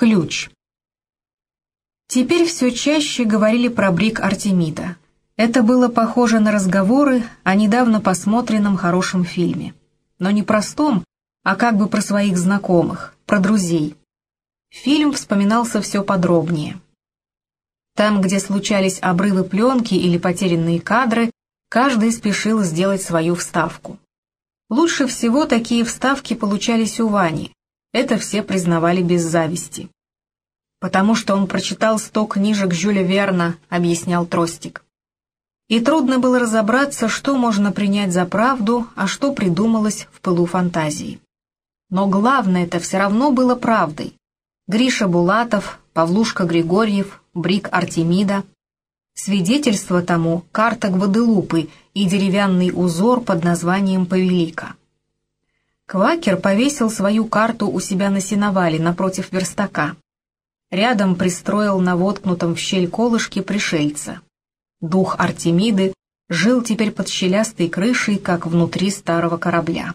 Ключ. Теперь все чаще говорили про брик Артемида. Это было похоже на разговоры о недавно посмотренном хорошем фильме. Но не простом, а как бы про своих знакомых, про друзей. Фильм вспоминался все подробнее. Там, где случались обрывы пленки или потерянные кадры, каждый спешил сделать свою вставку. Лучше всего такие вставки получались у Вани, это все признавали без зависти. «Потому что он прочитал сто книжек Жюля Верна», — объяснял Тростик. И трудно было разобраться, что можно принять за правду, а что придумалось в пылу фантазии. Но главное это все равно было правдой. Гриша Булатов, Павлушка Григорьев, Брик Артемида. Свидетельство тому — карта Гваделупы и деревянный узор под названием «Повелика». Квакер повесил свою карту у себя на сеновале напротив верстака. Рядом пристроил на воткнутом в щель колышке пришельца. Дух Артемиды жил теперь под щелястой крышей, как внутри старого корабля.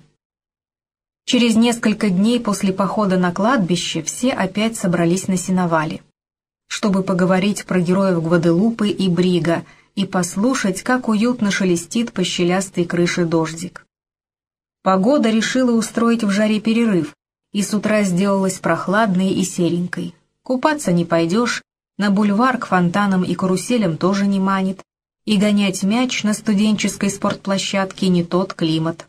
Через несколько дней после похода на кладбище все опять собрались на сеновале, чтобы поговорить про героев Гваделупы и Брига и послушать, как уютно шелестит по щелястой крыше дождик. Погода решила устроить в жаре перерыв, и с утра сделалась прохладной и серенькой. Купаться не пойдешь, на бульвар к фонтанам и каруселям тоже не манит, и гонять мяч на студенческой спортплощадке не тот климат.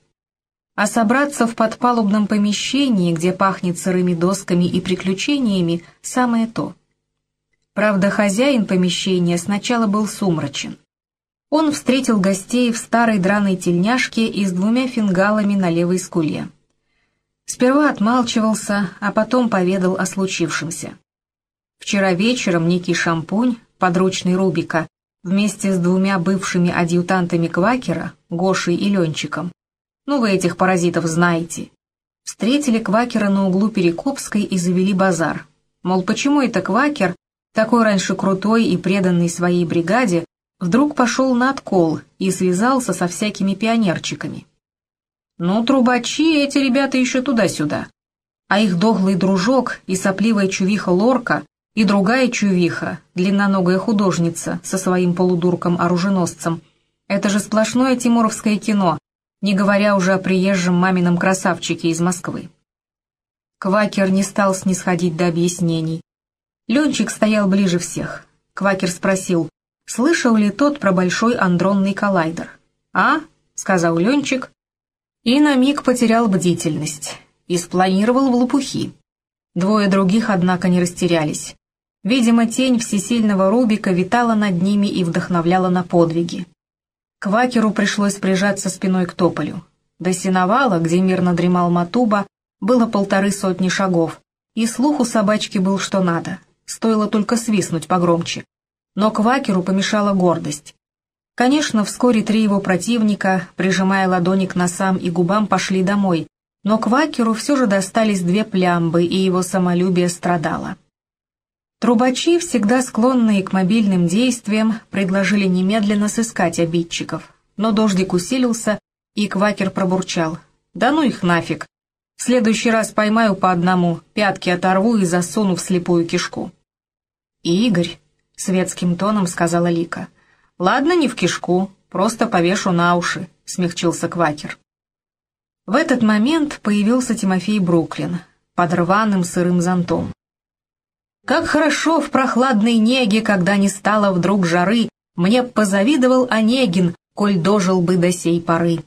А собраться в подпалубном помещении, где пахнет сырыми досками и приключениями, самое то. Правда, хозяин помещения сначала был сумрачен он встретил гостей в старой драной тельняшке и с двумя фингалами на левой скуле. Сперва отмалчивался, а потом поведал о случившемся. Вчера вечером некий шампунь, подручный Рубика, вместе с двумя бывшими адъютантами Квакера, Гошей и Ленчиком, ну вы этих паразитов знаете, встретили Квакера на углу Перекопской и завели базар. Мол, почему это Квакер, такой раньше крутой и преданный своей бригаде, вдруг пошел на откол и связался со всякими пионерчиками. Ну, трубачи эти ребята еще туда-сюда. А их дохлый дружок и сопливая чувиха Лорка, и другая чувиха, длинноногая художница со своим полудурком-оруженосцем. Это же сплошное тимуровское кино, не говоря уже о приезжем мамином красавчике из Москвы. Квакер не стал снисходить до объяснений. Ленчик стоял ближе всех. Квакер спросил, слышал ли тот про большой андронный коллайдер. «А?» — сказал Ленчик, и на миг потерял бдительность, и спланировал в лопухи. Двое других, однако, не растерялись. Видимо, тень всесильного Рубика витала над ними и вдохновляла на подвиги. Квакеру пришлось прижаться спиной к тополю. До сеновала, где мирно дремал Матуба, было полторы сотни шагов, и слух у собачки был что надо, стоило только свистнуть погромче но Квакеру помешала гордость. Конечно, вскоре три его противника, прижимая ладони к носам и губам, пошли домой, но Квакеру все же достались две плямбы, и его самолюбие страдало. Трубачи, всегда склонные к мобильным действиям, предложили немедленно сыскать обидчиков, но дождик усилился, и Квакер пробурчал. «Да ну их нафиг! В следующий раз поймаю по одному, пятки оторву и засуну в слепую кишку». Игорь, — светским тоном сказала Лика. «Ладно, не в кишку, просто повешу на уши», — смягчился Квакер. В этот момент появился Тимофей Бруклин под рваным сырым зонтом. «Как хорошо в прохладной неге, когда не стало вдруг жары, мне позавидовал Онегин, коль дожил бы до сей поры».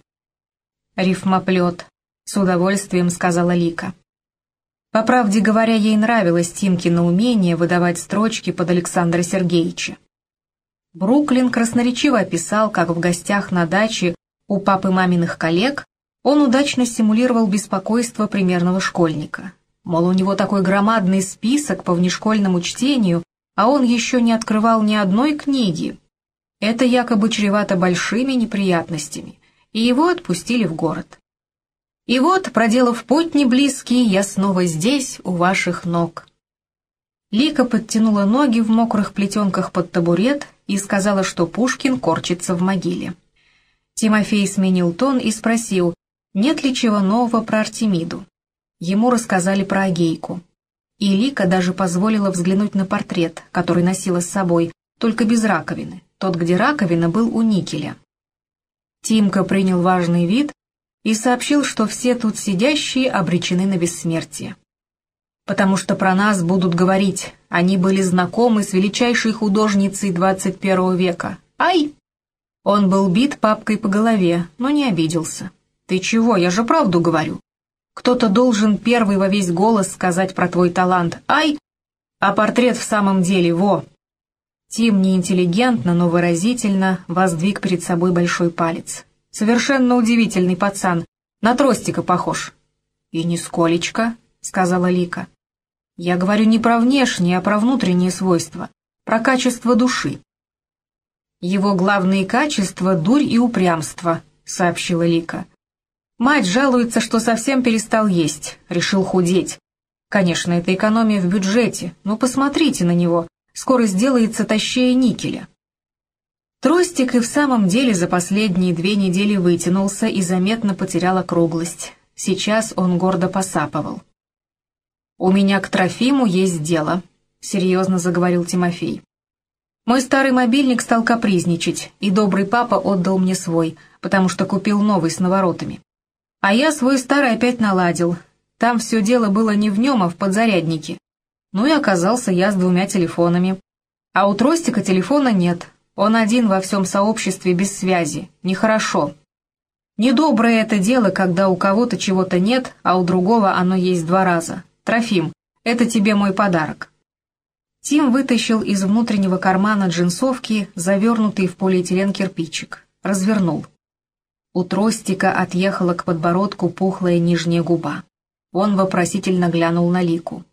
«Рифмоплет», — с удовольствием сказала Лика. По правде говоря, ей нравилось Тимкино умение выдавать строчки под Александра Сергеевича. Бруклин красноречиво описал, как в гостях на даче у папы маминых коллег он удачно симулировал беспокойство примерного школьника. Мол, у него такой громадный список по внешкольному чтению, а он еще не открывал ни одной книги. Это якобы чревато большими неприятностями, и его отпустили в город. И вот, проделав путь неблизкий, я снова здесь, у ваших ног. Лика подтянула ноги в мокрых плетенках под табурет и сказала, что Пушкин корчится в могиле. Тимофей сменил тон и спросил, нет ли чего нового про Артемиду. Ему рассказали про Агейку. И Лика даже позволила взглянуть на портрет, который носила с собой, только без раковины. Тот, где раковина, был у никеля. Тимка принял важный вид и сообщил, что все тут сидящие обречены на бессмертие. Потому что про нас будут говорить, они были знакомы с величайшей художницей 21 века. Ай! Он был бит папкой по голове, но не обиделся. «Ты чего? Я же правду говорю. Кто-то должен первый во весь голос сказать про твой талант. Ай! А портрет в самом деле, во!» Тим неинтеллигентно, но выразительно воздвиг перед собой большой палец. «Совершенно удивительный пацан. На тростика похож». «И нисколечко», — сказала Лика. «Я говорю не про внешние, а про внутренние свойства, про качество души». «Его главные качества — дурь и упрямство», — сообщила Лика. «Мать жалуется, что совсем перестал есть, решил худеть. Конечно, это экономия в бюджете, но посмотрите на него, скоро сделается тащее никеля». Тростик и в самом деле за последние две недели вытянулся и заметно потерял округлость. Сейчас он гордо посапывал. «У меня к Трофиму есть дело», — серьезно заговорил Тимофей. Мой старый мобильник стал капризничать, и добрый папа отдал мне свой, потому что купил новый с наворотами. А я свой старый опять наладил. Там все дело было не в нем, а в подзаряднике. Ну и оказался я с двумя телефонами. А у Тростика телефона нет. Он один во всем сообществе без связи. Нехорошо. Недоброе это дело, когда у кого-то чего-то нет, а у другого оно есть два раза. Трофим, это тебе мой подарок. Тим вытащил из внутреннего кармана джинсовки завернутый в полиэтилен кирпичик. Развернул. У тростика отъехала к подбородку пухлая нижняя губа. Он вопросительно глянул на Лику.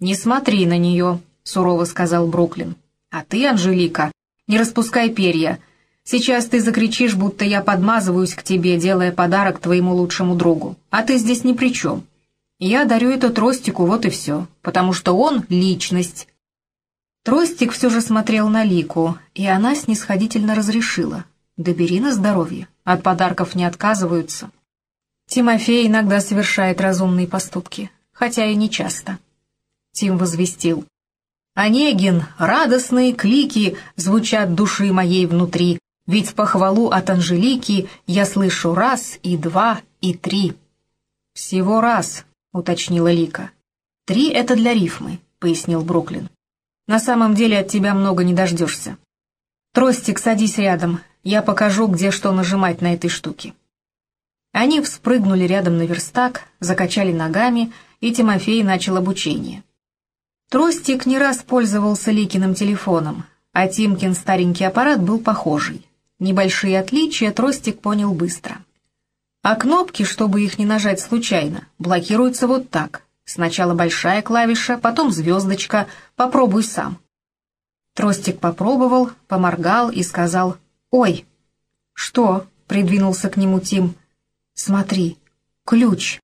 «Не смотри на нее», — сурово сказал Бруклин. «А ты, Анжелика, не распускай перья. Сейчас ты закричишь, будто я подмазываюсь к тебе, делая подарок твоему лучшему другу. А ты здесь ни при чем. Я дарю это тростику, вот и все, потому что он — личность, Тростик все же смотрел на Лику, и она снисходительно разрешила. «Да на здоровье, от подарков не отказываются». Тимофей иногда совершает разумные поступки, хотя и не часто. Тим возвестил. «Онегин, радостные клики звучат души моей внутри, ведь похвалу от Анжелики я слышу раз, и два, и три». «Всего раз», — уточнила Лика. «Три — это для рифмы», — пояснил Бруклин. На самом деле от тебя много не дождешься. Тростик, садись рядом, я покажу, где что нажимать на этой штуке». Они вспрыгнули рядом на верстак, закачали ногами, и Тимофей начал обучение. Тростик не раз пользовался Ликиным телефоном, а Тимкин старенький аппарат был похожий. Небольшие отличия Тростик понял быстро. А кнопки, чтобы их не нажать случайно, блокируются вот так. Сначала большая клавиша, потом звездочка. Попробуй сам. Тростик попробовал, поморгал и сказал «Ой!» «Что?» — придвинулся к нему Тим. «Смотри, ключ!»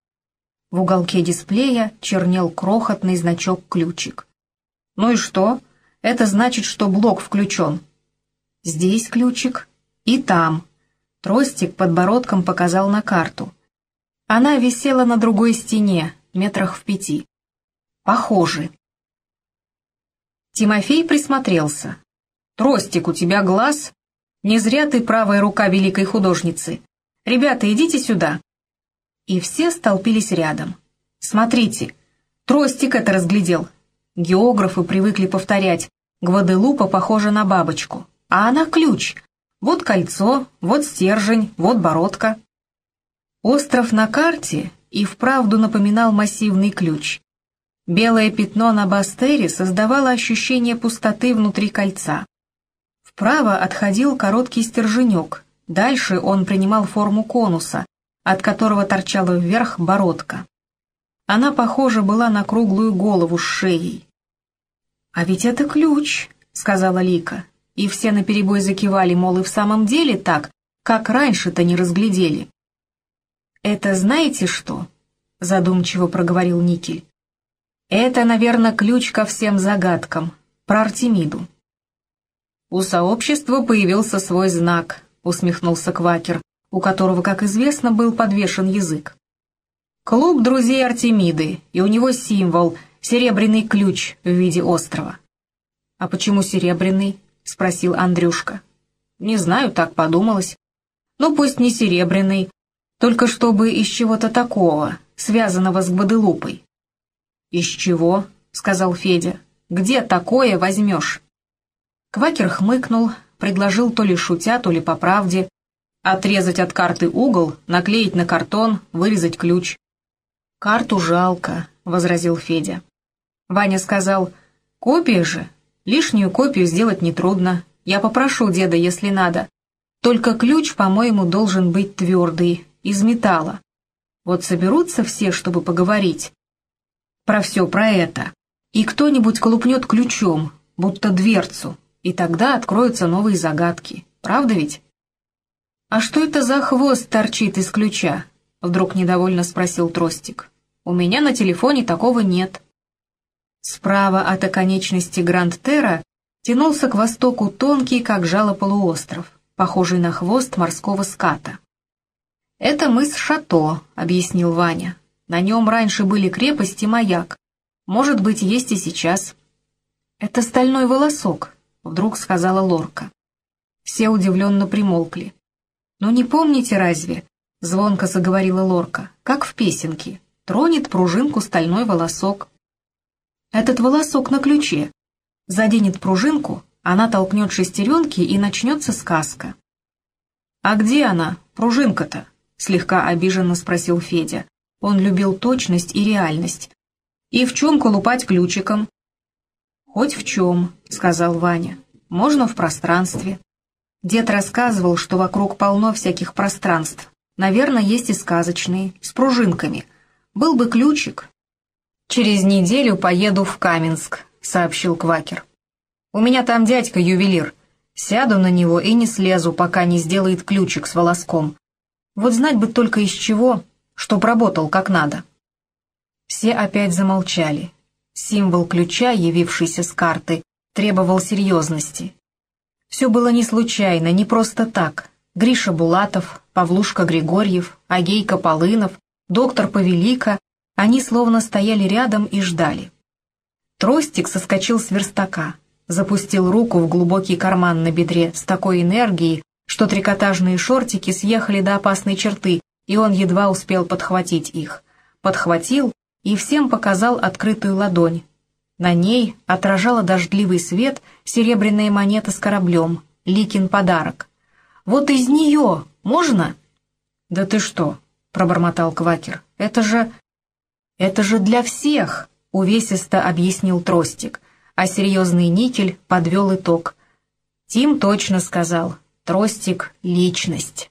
В уголке дисплея чернел крохотный значок-ключик. «Ну и что? Это значит, что блок включен». «Здесь ключик и там». Тростик подбородком показал на карту. Она висела на другой стене, метрах в пяти. Похожи. Тимофей присмотрелся. «Тростик, у тебя глаз? Не зря ты правая рука великой художницы. Ребята, идите сюда». И все столпились рядом. «Смотрите, Тростик это разглядел». Географы привыкли повторять, Гваделупа похожа на бабочку, а она ключ. Вот кольцо, вот стержень, вот бородка. Остров на карте и вправду напоминал массивный ключ. Белое пятно на бастере создавало ощущение пустоты внутри кольца. Вправо отходил короткий стерженек, дальше он принимал форму конуса, от которого торчала вверх бородка. Она похожа была на круглую голову с шеей. «А ведь это ключ», — сказала Лика, и все наперебой закивали, мол, и в самом деле так, как раньше-то не разглядели. «Это знаете что?» — задумчиво проговорил Никель. «Это, наверное, ключ ко всем загадкам. Про Артемиду». «У сообщества появился свой знак», — усмехнулся Квакер, у которого, как известно, был подвешен язык. «Клуб друзей Артемиды, и у него символ серебряный ключ в виде острова». «А почему серебряный?» — спросил Андрюшка. «Не знаю, так подумалось. Ну, пусть не серебряный, только чтобы из чего-то такого, связанного с Гваделупой». «Из чего?» — сказал Федя. «Где такое возьмешь?» Квакер хмыкнул, предложил то ли шутя, то ли по правде. Отрезать от карты угол, наклеить на картон, вырезать ключ. «Карту жалко», — возразил Федя. Ваня сказал, «Копия же. Лишнюю копию сделать нетрудно. Я попрошу деда, если надо. Только ключ, по-моему, должен быть твердый, из металла. Вот соберутся все, чтобы поговорить. Про все про это. И кто-нибудь колупнет ключом, будто дверцу, и тогда откроются новые загадки. Правда ведь? «А что это за хвост торчит из ключа?» — вдруг недовольно спросил Тростик. «У меня на телефоне такого нет». Справа от оконечности Гранд-Терра тянулся к востоку тонкий, как жало полуостров, похожий на хвост морского ската. «Это мыс Шато», — объяснил Ваня. «На нем раньше были крепость и маяк. Может быть, есть и сейчас». «Это стальной волосок», — вдруг сказала Лорка. Все удивленно примолкли. «Ну не помните разве?» — звонко заговорила Лорка, как в песенке. «Тронет пружинку стальной волосок». «Этот волосок на ключе. Заденет пружинку, она толкнет шестеренки, и начнется сказка». «А где она, пружинка-то?» — слегка обиженно спросил Федя. Он любил точность и реальность. «И в чем колупать ключиком?» «Хоть в чем», — сказал Ваня. «Можно в пространстве». Дед рассказывал, что вокруг полно всяких пространств. Наверное, есть и сказочные, с пружинками. Был бы ключик. «Через неделю поеду в Каменск», — сообщил Квакер. «У меня там дядька-ювелир. Сяду на него и не слезу, пока не сделает ключик с волоском. Вот знать бы только из чего, чтоб работал как надо». Все опять замолчали. Символ ключа, явившийся с карты, требовал серьезности. Все было не случайно, не просто так. Гриша Булатов, Павлушка Григорьев, Агейка Полынов, доктор Повелика, они словно стояли рядом и ждали. Тростик соскочил с верстака, запустил руку в глубокий карман на бедре с такой энергией, что трикотажные шортики съехали до опасной черты, и он едва успел подхватить их. Подхватил и всем показал открытую ладонь. На ней отражала дождливый свет серебряная монета с кораблем, Ликин подарок. «Вот из нее можно?» «Да ты что?» — пробормотал Квакер. «Это же...» «Это же для всех!» — увесисто объяснил Тростик, а серьезный никель подвел итог. Тим точно сказал. Тростик — личность.